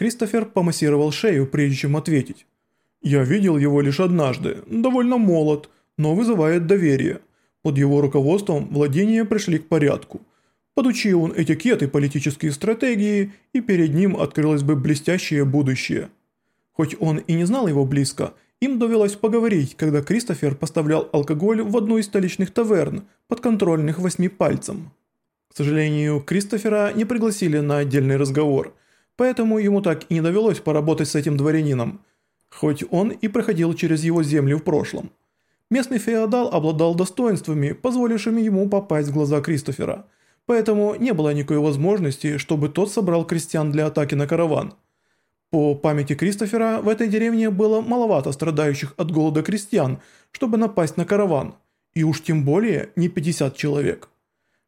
Кристофер помассировал шею, прежде чем ответить. «Я видел его лишь однажды, довольно молод, но вызывает доверие. Под его руководством владения пришли к порядку. Подучил он этикет и политические стратегии, и перед ним открылось бы блестящее будущее». Хоть он и не знал его близко, им довелось поговорить, когда Кристофер поставлял алкоголь в одну из столичных таверн, подконтрольных восьми пальцем. К сожалению, Кристофера не пригласили на отдельный разговор, поэтому ему так и не довелось поработать с этим дворянином, хоть он и проходил через его землю в прошлом. Местный феодал обладал достоинствами, позволившими ему попасть в глаза Кристофера, поэтому не было никакой возможности, чтобы тот собрал крестьян для атаки на караван. По памяти Кристофера, в этой деревне было маловато страдающих от голода крестьян, чтобы напасть на караван, и уж тем более не 50 человек.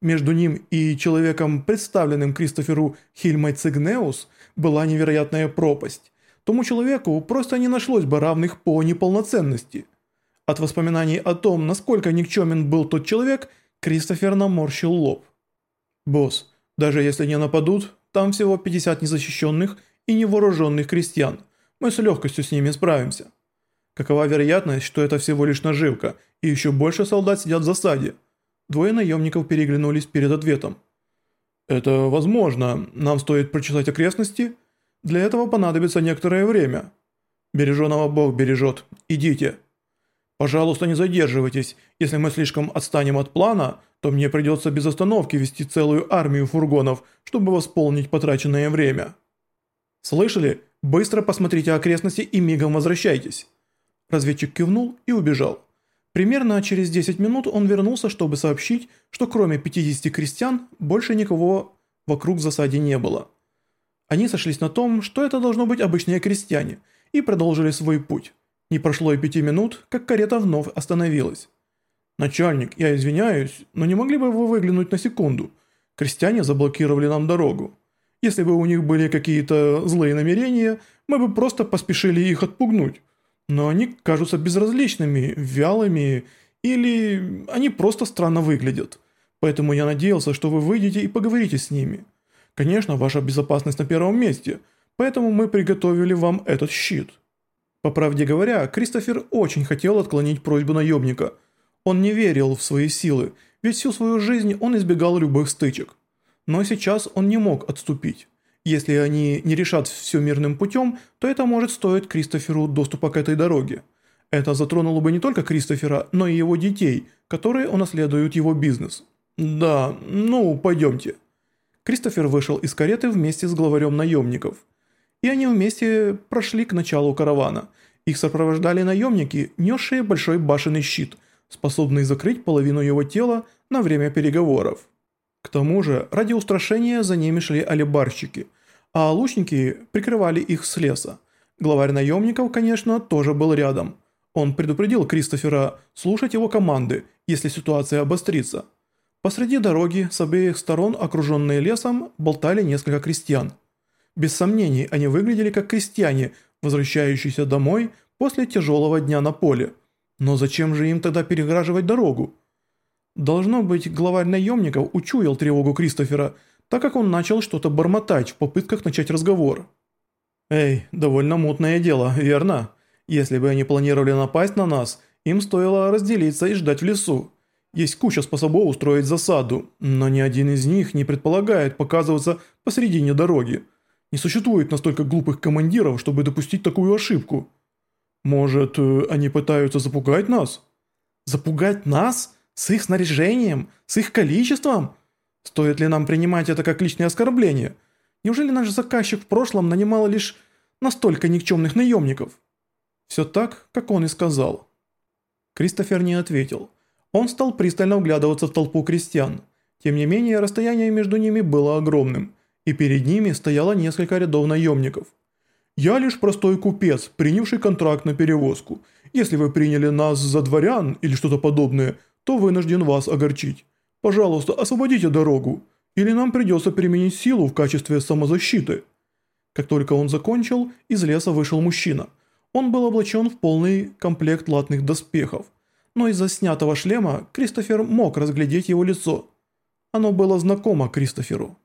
Между ним и человеком, представленным Кристоферу Хильмой Цигнеус, была невероятная пропасть. Тому человеку просто не нашлось бы равных по неполноценности. От воспоминаний о том, насколько никчемен был тот человек, Кристофер наморщил лоб. «Босс, даже если не нападут, там всего 50 незащищенных и невооруженных крестьян. Мы с легкостью с ними справимся. Какова вероятность, что это всего лишь наживка, и еще больше солдат сидят в засаде?» Двое наемников переглянулись перед ответом. «Это возможно. Нам стоит прочесать окрестности. Для этого понадобится некоторое время. Береженого Бог бережет. Идите. Пожалуйста, не задерживайтесь. Если мы слишком отстанем от плана, то мне придется без остановки вести целую армию фургонов, чтобы восполнить потраченное время». «Слышали? Быстро посмотрите окрестности и мигом возвращайтесь». Разведчик кивнул и убежал. Примерно через 10 минут он вернулся, чтобы сообщить, что кроме 50 крестьян, больше никого вокруг засаде не было. Они сошлись на том, что это должно быть обычные крестьяне, и продолжили свой путь. Не прошло и пяти минут, как карета вновь остановилась. «Начальник, я извиняюсь, но не могли бы вы выглянуть на секунду? Крестьяне заблокировали нам дорогу. Если бы у них были какие-то злые намерения, мы бы просто поспешили их отпугнуть но они кажутся безразличными, вялыми или они просто странно выглядят. Поэтому я надеялся, что вы выйдете и поговорите с ними. Конечно, ваша безопасность на первом месте, поэтому мы приготовили вам этот щит». По правде говоря, Кристофер очень хотел отклонить просьбу наемника. Он не верил в свои силы, ведь всю свою жизнь он избегал любых стычек. Но сейчас он не мог отступить. Если они не решат все мирным путем, то это может стоить Кристоферу доступа к этой дороге. Это затронуло бы не только Кристофера, но и его детей, которые унаследуют его бизнес. Да, ну, пойдемте. Кристофер вышел из кареты вместе с главарем наемников. И они вместе прошли к началу каравана. Их сопровождали наемники, несшие большой башенный щит, способный закрыть половину его тела на время переговоров. К тому же, ради устрашения за ними шли алибарщики – а лучники прикрывали их с леса. Главарь наемников, конечно, тоже был рядом. Он предупредил Кристофера слушать его команды, если ситуация обострится. Посреди дороги, с обеих сторон, окруженные лесом, болтали несколько крестьян. Без сомнений, они выглядели как крестьяне, возвращающиеся домой после тяжелого дня на поле. Но зачем же им тогда переграживать дорогу? Должно быть, главарь наемников учуял тревогу Кристофера – так как он начал что-то бормотать в попытках начать разговор. «Эй, довольно мутное дело, верно? Если бы они планировали напасть на нас, им стоило разделиться и ждать в лесу. Есть куча способов устроить засаду, но ни один из них не предполагает показываться посредине дороги. Не существует настолько глупых командиров, чтобы допустить такую ошибку. Может, э, они пытаются запугать нас?» «Запугать нас? С их снаряжением? С их количеством?» Стоит ли нам принимать это как личное оскорбление? Неужели наш заказчик в прошлом нанимал лишь настолько никчемных наемников? Все так, как он и сказал. Кристофер не ответил. Он стал пристально вглядываться в толпу крестьян. Тем не менее, расстояние между ними было огромным, и перед ними стояло несколько рядов наемников. «Я лишь простой купец, принявший контракт на перевозку. Если вы приняли нас за дворян или что-то подобное, то вынужден вас огорчить. Пожалуйста, освободите дорогу, или нам придется применить силу в качестве самозащиты». Как только он закончил, из леса вышел мужчина. Он был облачен в полный комплект латных доспехов, но из-за снятого шлема Кристофер мог разглядеть его лицо. Оно было знакомо Кристоферу.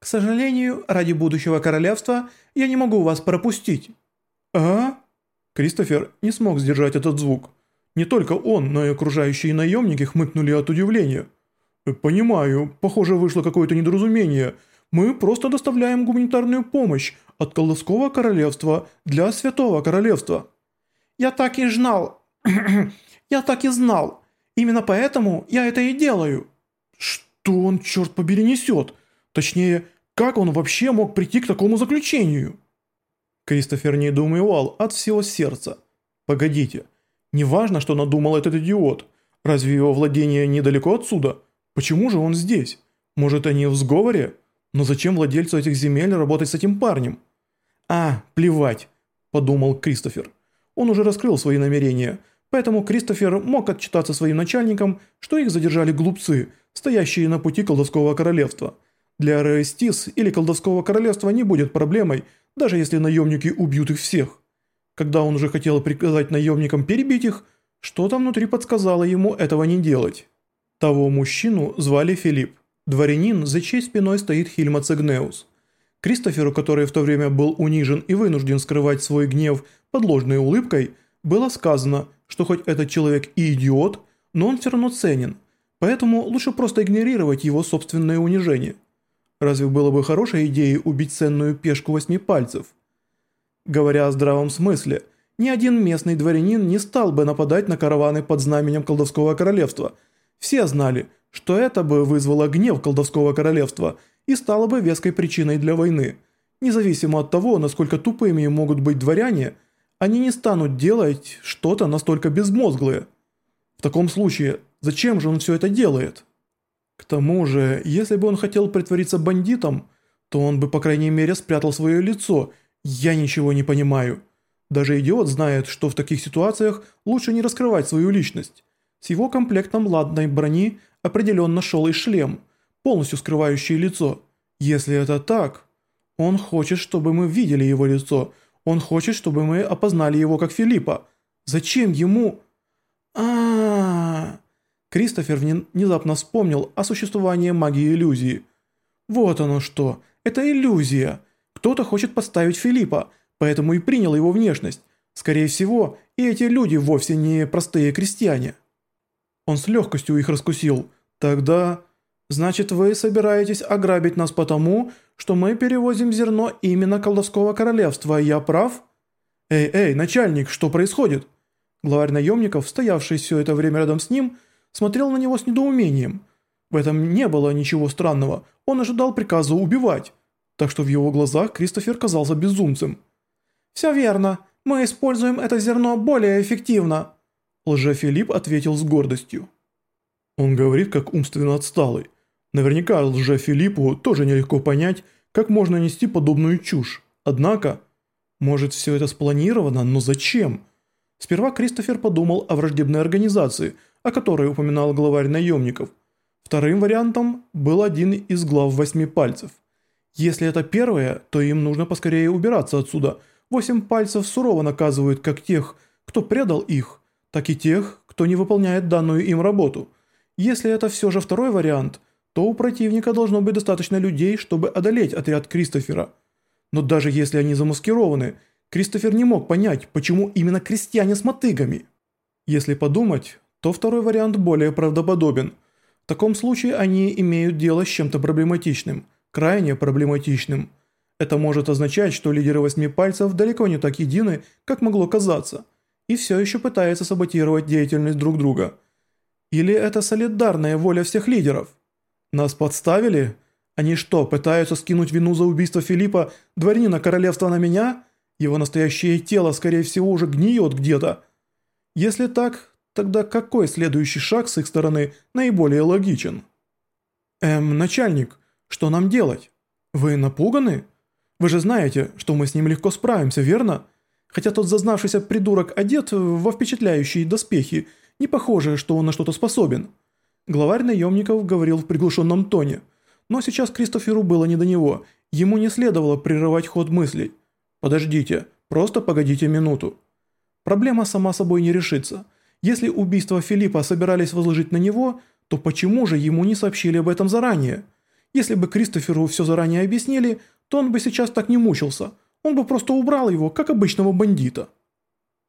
К сожалению, ради будущего королевства я не могу вас пропустить». «А?» Кристофер не смог сдержать этот звук. Не только он, но и окружающие наемники хмыкнули от удивления. «Понимаю, похоже вышло какое-то недоразумение. Мы просто доставляем гуманитарную помощь от колдовского королевства для святого королевства». «Я так и знал. я так и знал. Именно поэтому я это и делаю». «Что он, черт побери, несет? Точнее, как он вообще мог прийти к такому заключению?» Кристофер недоумевал от всего сердца. «Погодите, не важно, что надумал этот идиот. Разве его владение недалеко отсюда? Почему же он здесь? Может, они в сговоре? Но зачем владельцу этих земель работать с этим парнем?» «А, плевать», – подумал Кристофер. Он уже раскрыл свои намерения, поэтому Кристофер мог отчитаться своим начальникам, что их задержали глупцы, стоящие на пути колдовского королевства. Для Рестис или колдовского королевства не будет проблемой, даже если наемники убьют их всех. Когда он уже хотел приказать наемникам перебить их, что-то внутри подсказало ему этого не делать. Того мужчину звали Филипп. Дворянин, за чьей спиной стоит Хильма Цегнеус. Кристоферу, который в то время был унижен и вынужден скрывать свой гнев под ложной улыбкой, было сказано, что хоть этот человек и идиот, но он все равно ценен, поэтому лучше просто игнорировать его собственное унижение. Разве было бы хорошей идеей убить ценную пешку восьми пальцев – Говоря о здравом смысле, ни один местный дворянин не стал бы нападать на караваны под знаменем колдовского королевства. Все знали, что это бы вызвало гнев колдовского королевства и стало бы веской причиной для войны. Независимо от того, насколько тупыми могут быть дворяне, они не станут делать что-то настолько безмозглое. В таком случае, зачем же он все это делает? К тому же, если бы он хотел притвориться бандитом, то он бы по крайней мере спрятал свое лицо «Я ничего не понимаю. Даже идиот знает, что в таких ситуациях лучше не раскрывать свою личность. С его комплектом ладной брони определенно шел и шлем, полностью скрывающий лицо. Если это так, он хочет, чтобы мы видели его лицо. Он хочет, чтобы мы опознали его как Филиппа. Зачем ему... а. Кристофер внезапно вспомнил о существовании магии иллюзии. Вот оно что, это иллюзия. Кто-то хочет подставить Филиппа, поэтому и принял его внешность. Скорее всего, и эти люди вовсе не простые крестьяне. Он с легкостью их раскусил. Тогда... Значит, вы собираетесь ограбить нас потому, что мы перевозим зерно именно колдовского королевства, я прав? Эй, эй, начальник, что происходит? Главарь наемников, стоявший все это время рядом с ним, смотрел на него с недоумением. В этом не было ничего странного, он ожидал приказа убивать так что в его глазах Кристофер казался безумцем. «Все верно, мы используем это зерно более эффективно», лже-Филипп ответил с гордостью. Он говорит как умственно отсталый. Наверняка лже-Филиппу тоже нелегко понять, как можно нести подобную чушь. Однако, может все это спланировано, но зачем? Сперва Кристофер подумал о враждебной организации, о которой упоминал главарь наемников. Вторым вариантом был один из глав восьми пальцев. Если это первое, то им нужно поскорее убираться отсюда. Восемь пальцев сурово наказывают как тех, кто предал их, так и тех, кто не выполняет данную им работу. Если это все же второй вариант, то у противника должно быть достаточно людей, чтобы одолеть отряд Кристофера. Но даже если они замаскированы, Кристофер не мог понять, почему именно крестьяне с мотыгами. Если подумать, то второй вариант более правдоподобен. В таком случае они имеют дело с чем-то проблематичным – крайне проблематичным. Это может означать, что лидеры восьми пальцев далеко не так едины, как могло казаться, и все еще пытаются саботировать деятельность друг друга. Или это солидарная воля всех лидеров? Нас подставили? Они что, пытаются скинуть вину за убийство Филиппа, дворянина королевства на меня? Его настоящее тело, скорее всего, уже гниет где-то. Если так, тогда какой следующий шаг с их стороны наиболее логичен? Эм, начальник, что нам делать? Вы напуганы? Вы же знаете, что мы с ним легко справимся, верно? Хотя тот зазнавшийся придурок одет во впечатляющие доспехи, не похоже, что он на что-то способен. Главарь наемников говорил в приглушенном тоне. Но сейчас Кристоферу было не до него, ему не следовало прерывать ход мыслей. «Подождите, просто погодите минуту». Проблема сама собой не решится. Если убийство Филиппа собирались возложить на него, то почему же ему не сообщили об этом заранее? Если бы Кристоферу все заранее объяснили, то он бы сейчас так не мучился. Он бы просто убрал его, как обычного бандита.